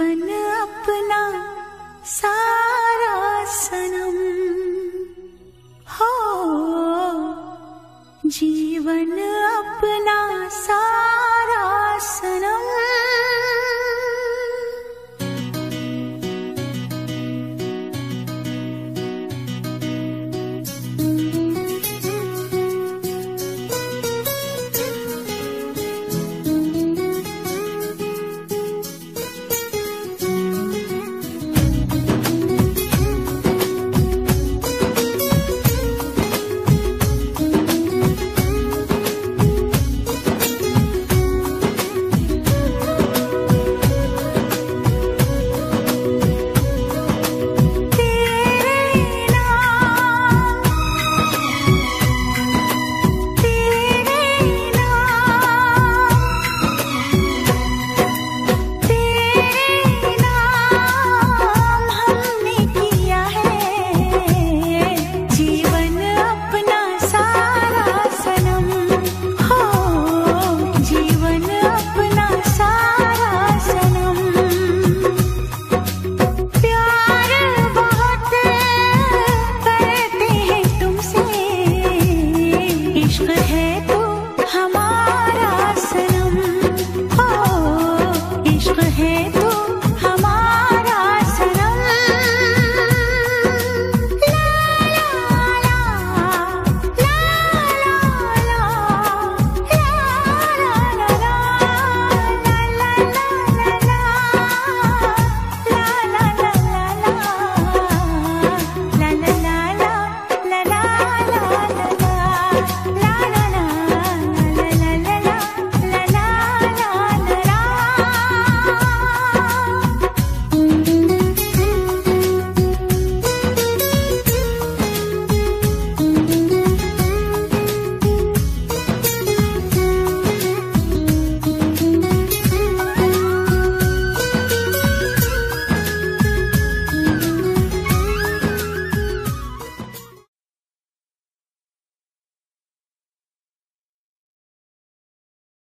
जीवन अपना सारा सनम हो जीवन अपना सारा